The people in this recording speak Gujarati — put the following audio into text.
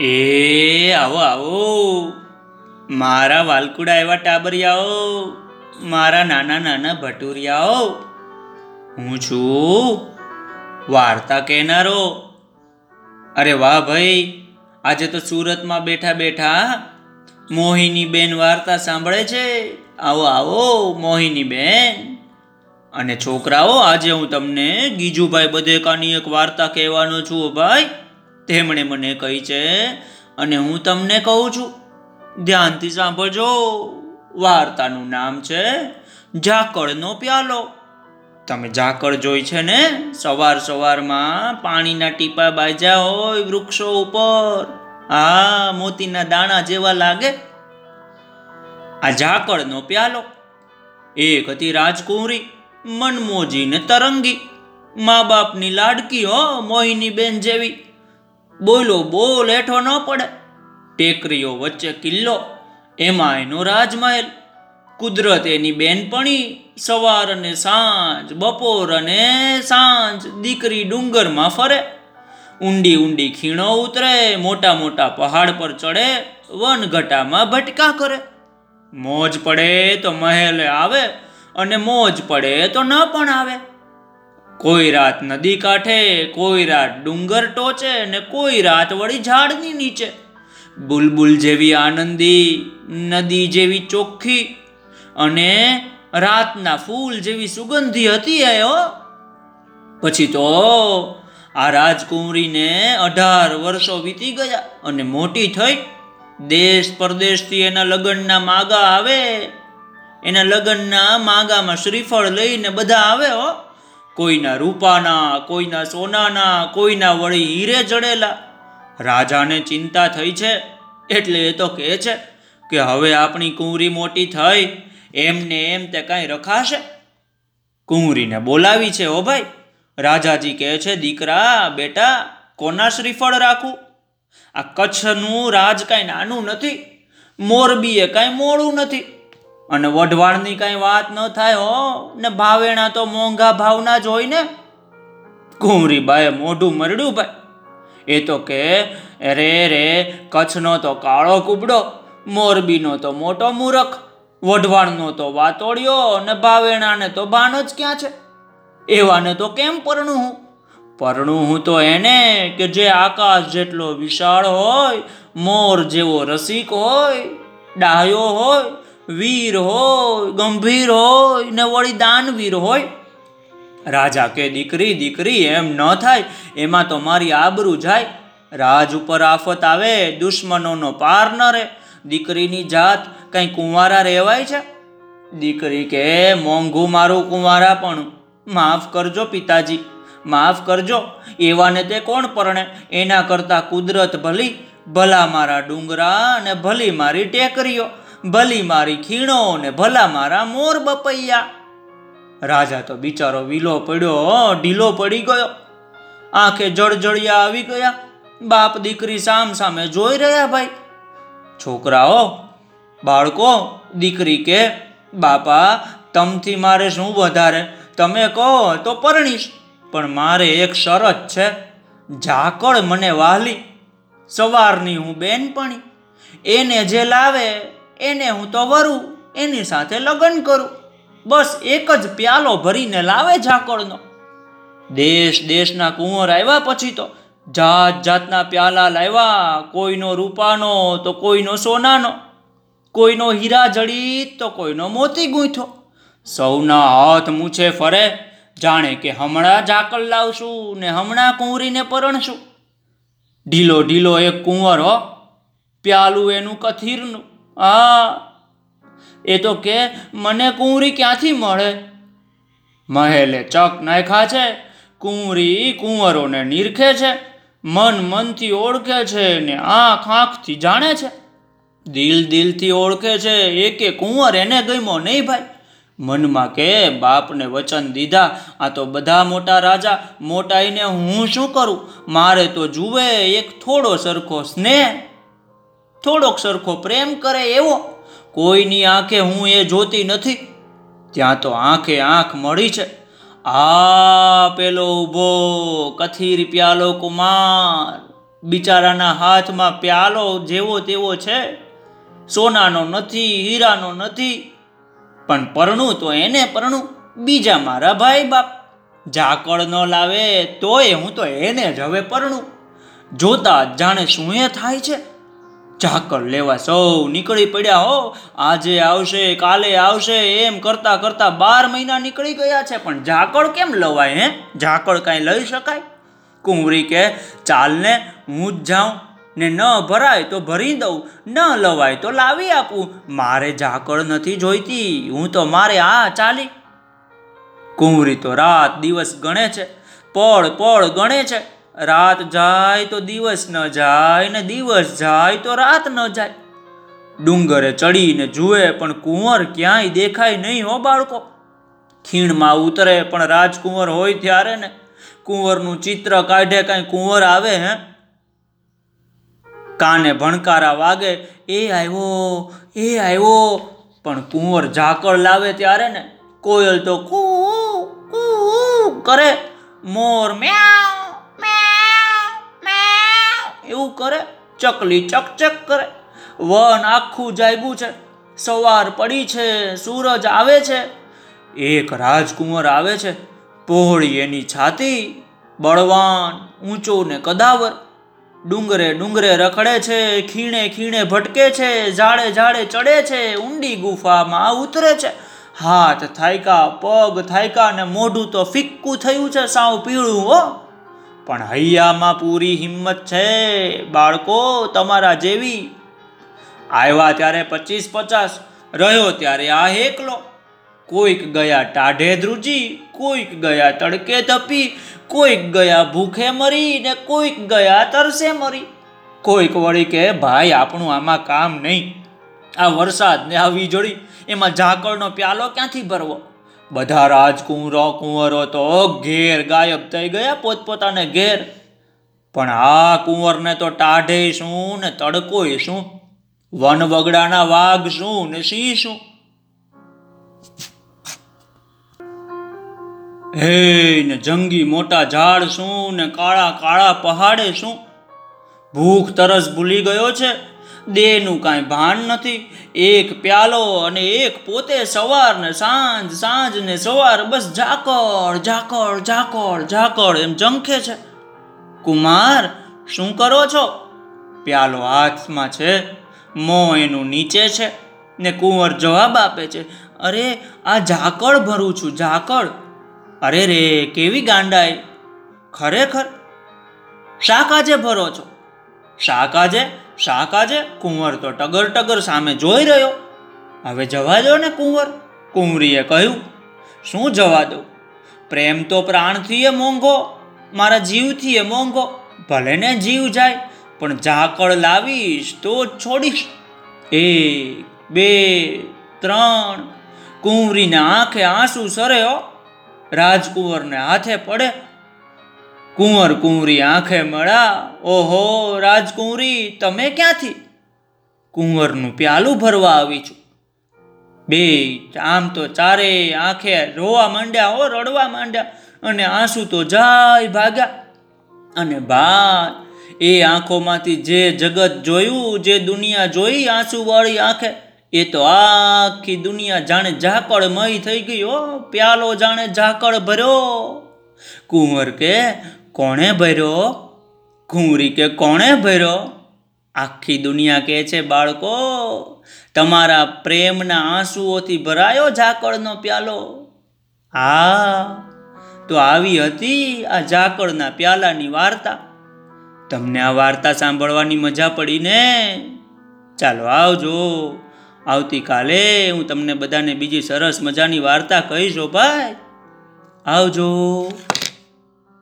એ, આવો આવો. મારા વાલકુડા એવા ટાબરિયાઓ, મારા નાના નાના ભટુરિયાઓ. હું છું વાર્તા કહેનારો. અરે વાહ ભાઈ, આજે તો સુરતમાં બેઠા બેઠા મોહિની બેન વાર્તા સાંભળે છે. આવો આવો, મોહિની બેન. અને છોકરાઓ, આજે હું તમને ગીજુભાઈ બધેકાની એક વાર્તા કહેવાનો છું ભાઈ. તેમણે મને કહી છે, અને હું તમને કહું છું. ધ્યાનથી સાંભળજો, વાર્તાનું નામ છે ઝાકળનો પ્યાલો. તમે ઝાકળ જોઈ છે ને? સવાર સવારમાં પાણીના ટીપા બાજ્યા હોય વૃક્ષો ઉપર. આ મોતીના દાણા જેવા લાગે. આ ઝાકળનો પ્યાલો. એક હતી રાજકુંવરી, મનમોજીને તરંગી. મા બાપની લાડકી હો મોહિની બેન જેવી. બોલો, બોલ હેઠો ન પડે. ટેકરીઓ વચ્ચે કિલ્લો એમાં એનો રાજમહેલ. કુદરત એની બેનપણી, સવાર અને સાંજ, બપોર અને સાંજ, દીકરી ડુંગરમાં ફરે. ઊંડી ઊંડી ખીણો ઉતરે, મોટા મોટા પહાડ પર ચડે, વનઘટામાં ભટકા કરે. મોજ પડે તો મહેલે આવે અને મોજ પડે તો ન પણ આવે. કોઈ રાત નદી કાંઠે, કોઈ રાત ડુંગર ટોચે ને કોઈ રાત વળી ઝાડની નીચે. બુલબુલ જેવી આનંદી, નદી જેવી ચોખ્ખી અને રાતના ફૂલ જેવી સુગંધી હતી એ પછી તો આ રાજકુંવરીને અઢાર વર્ષો વીતી ગયા અને મોટી થઈ. દેશ પરદેશથી એના લગ્નના માગા આવે. એના લગ્નના માગામાં શ્રીફળ લઈને બધા આવે હો. કોઈના રૂપાના, કોઈના સોનાના, કોઈના વળી હીરે જડેલા રાજાને ચિંતા થઈ છે, એટલે એ તો કહે છે કે હવે આપણી કુંવરી મોટી થઈ, એમને એમ તે કાંઈ રખાશે. કુંવરીને બોલાવી છે, ઓ ભાઈ, રાજાજી કહે છે, દીકરા, બેટા, કોના શ્રીફળ રાખું? આ કચ્છનું રાજ કાંઈ નાનું નથી, મોરબીએ કાંઈ મોડું નથી. અને વઢવાળની કાંઈ વાત ન થાય હો. ને ભાવેણા તો મોંઘા ભાવના જ હોય ને. કુંવરી બાએ મોઢું મરડ્યું ભાઈ. એ તો કે રે રે, કચ્છનો તો કાળો કુબડો, મોરબીનો તો મોટો મૂરખ, વઢવાણનો તો વાતોડિયો ને ભાવેણાને તો ભાનો જ ક્યાં છે? એવાને તો કેમ પરણું હું? પરણું હું તો એને કે જે આકાશ જેટલો વિશાળ હોય, મોર જેવો રસિક હોય, ડાયો હોય વીર હોય, ગંભીર હોય, ને વળી દાનવીર હોય. રાજા કે, દીકરી દીકરી, એમ ન થાય, એમાં તો મારી આબરૂ જાય. રાજ ઉપર આફત આવે, દુશ્મનોનો પાર ન રહે. દીકરીની જાત કંઈ કુંવારા રહેવાય છે? દીકરી કે, મોંઘું મારું કુંવારા પણ માફ કરજો પિતાજી, માફ કરજો. એવાને તે કોણ પરણે? એના કરતાં કુદરત ભલી. ભલા મારા ડુંગરા અને ભલી મારી ટેકરીઓ. ભલી મારી ખીણો ને ભલા મારા મોર બપૈયા. રાજા તો બિચારો વિલો પડ્યો ઢીલો પડી ગયો. આંખે જળજળિયા આવી ગયા. બાપ દીકરી સામ સામે જોઈ રહ્યા ભાઈ. છોકરાઓ, બાળકો, દીકરી કે, બાપા, તમથી મારે શું વધારે? તમે કહો તો પરણીશ, પણ મારે એક શરત છે. ઝાકળ મને વાહલી. સવારની હું બેનપણી. એને જે લાવે એને હું તો વરું, એની સાથે લગ્ન કરું. બસ એક જ પ્યાલો ભરીને લાવે ઝાકળનો. દેશ દેશના કુંવર આવ્યા પછી તો જાત જાતના પ્યાલા લાવ્યા, કોઈનો રૂપાનો તો કોઈનો સોનાનો, કોઈનો હીરા જડી તો કોઈનો મોતી ગૂંથો. સૌના હાથ મૂછે ફરે, જાણે કે હમણાં ઝાકળ લાવશું ને હમણાં કુંવરીને પરણશું. ઢીલો ઢીલો એક કુંવર હો, પ્યાલું એનું કથીરનું. આ એ તો કે મને કુંવરી ક્યાંથી મળે? મહેલે ચક નાખ્યા છે. કુંવરી કુંવરોને નીરખે છે. મન મનથી ઓળખે છે ને આંખ આંખથી જાણે છે. દિલ દિલથી ઓળખે છે. એકે કુંવર એને ગમ્યો નહીં ભાઈ. મનમાં કે બાપને વચન દીધા. આ તો બધા મોટા રાજા. મોટાઈને હું શું કરું? મારે તો જુએ એક થોડો સરખો સ્નેહ. થોડોક સરખો પ્રેમ કરે એવો, કોઈની આંખે હું એ જોતી નથી. ત્યાં તો આંખે આંખ મળી છે. આ પેલો ઊભો કથીર પ્યાલો કુમાર, બિચારાના હાથમાં પ્યાલો જેવો તેવો છે. સોનાનો નથી, હીરાનો નથી. પણ પરણું તો એને પરણું, બીજા મારા ભાઈ બાપ. ઝાકળ ન લાવે તોય હું તો એને જ હવે પરણું. જોતા જાણે શું એ થાય છે? ઝાકળ લેવા સૌ નીકળી પડ્યા હો. આજે આવશે, કાલે આવશે, એમ કરતા કરતા બાર મહિના નીકળી ગયા છે. પણ ઝાકળ કેમ લવાય, હે? ઝાકળ કાંઈ લઈ શકાય? કુંવરી કે ચાલને હું જ જાઉં. ને ન ભરાય તો ભરી દઉં. ન લવાય તો લાવી આપું. મારે ઝાકળ નથી જોઈતી. હું તો મારે આ ચાલી. કુંવરી તો રાત દિવસ ગણે છે. પળ પળ ગણે છે. રાત જાય તો દિવસ ન જાય ને દિવસ જાય તો રાત ન જાય. ડુંગરે ચડીને જુએ પણ કુંવર ક્યાંય દેખાય નહીં હો બાળકો. ખીણમાં ઉતરે પણ રાજકુંવર હોય ત્યારે ને કુંવરનું ચિત્ર કાઢે કાંઈ કુંવર આવે હે? કાને ભણકારા વાગે, એ આવ્યો એ આવ્યો પણ કુંવર ઝાકળ લાવે ત્યારે ને કોયલ તો કૂ કરે. મોર મ્યાઉ મ્યાઉ કરે, ચકલી ચકચક કરે. વન આખું જાગ્યું છે. સવાર પડી છે, સૂરજ આવે છે. એક રાજકુંવર આવે છે. પહોળી એની છાતી, બળવાન, ઊંચો ને કદાવર. ડુંગરે ડુંગરે રખડે છે, ખીણે ખીણે ભટકે છે, ઝાડે ઝાડે ચડે છે, ઊંડી ગુફામાં ઉતરે છે. હાથ થાયકા, પગ થાયકા ને મોઢું તો ફિક્કું થયું છે, સાવ પીળું, હો. પણ હૈયામાં પૂરી હિંમત છે. બાળકો, તમારા જેવી. આવ્યા ત્યારે પચીસ પચાસ, રહ્યો ત્યારે આ એકલો. કોઈક ગયા ટાઢે ધ્રુજી, કોઈક ગયા તડકે તપી કોઈક ગયા ભૂખે મરી ને કોઈક ગયા તરસે મરી. કોઈક વળી કે, ભાઈ, આપણું આમાં કામ નહીં. આ વરસાદ ને આ વીજળી, એમાં ઝાકળનો પ્યાલો ક્યાંથી ભરવો? બધા રાજકુંવરો કુંવરો તો ઘેર ગાયબ થઈ ગયા પોતપોતાને ઘેર. પણ આ કુંવરને તો ટાઢે શું, ને તડકોય શું? વન વગડાના વાઘ શું, ને સિંહ શું? હે ને જંગી મોટા ઝાડ શું, ને કાળા કાળા પહાડે શું? ભૂખ તરસ ભૂલી ગયો છે? દેહનું કાંઈ ભાન નથી. એક પ્યાલો અને એક પોતે સવાર ને સાંજ સાંજ ને સવાર, બસ ઝાકળ ઝાકળ ઝાકળ ઝાકળ એમ ઝંખે છે. કુમાર, શું કરો છો? પ્યાલો હાથમાં છે, મોં એનું નીચે છે ને કુંવર જવાબ આપે છે. અરે, આ ઝાકળ ભરું છું, ઝાકળ. અરે રે, કેવી ગાંડાઈ. ખરેખર? શાક આજે ભરો છો. શાક આજે શાક આજે કુંવર તો ટગર ટગર સામે જોઈ રહ્યો. હવે જવા દો ને કુંવર, કુંવરીએ કહ્યું, શું જવા દો પ્રેમ તો પ્રાણથી એ મોંઘો, મારા જીવથી એ મોંઘો, ભલે ને જીવ જાય, પણ ઝાકળ લાવીશ તો છોડીશ. એક, બે, ત્રણ, કુંવરીના આંખે આંસુ સરે હો રાજકુંવરને હાથે પડે કુંવર કુંવરી આંખે મળ્યા ઓહો, રાજકુંવરી, તમે ક્યાંથી? કુંવરનું પ્યાલું ભરવા આવી છું. બે, આમ તો ચારે આંખે રોવા માંડ્યા હો, રડવા માંડ્યા, અને આંસુ તો જાય ભાગ્યા. અને ભાઈ, એ આંખોમાંથી જે જગત જોયું, જે દુનિયા જોઈ આંસુવાળી આંખે, એ તો આખી દુનિયા જાણે ઝાકળમય થઈ ગઈ હો, પ્યાલો જાણે ઝાકળ ભર્યો. કુંવર કે કોણે ભર્યો? કુંવરી કે કોણે ભર્યો? આખી દુનિયા કહે છે, બાળકો, તમારા પ્રેમના આંસુઓથી ભરાયો ઝાકળનો પ્યાલો. હા, તો આવી હતી આ ઝાકળના પ્યાલાની વાર્તા. તમને આ વાર્તા સાંભળવાની મજા પડી ને? ચાલો આવજો. આવતીકાલે હું તમને બધાને બીજી સરસ મજાની વાર્તા કહીશો ભાઈ. આવજો.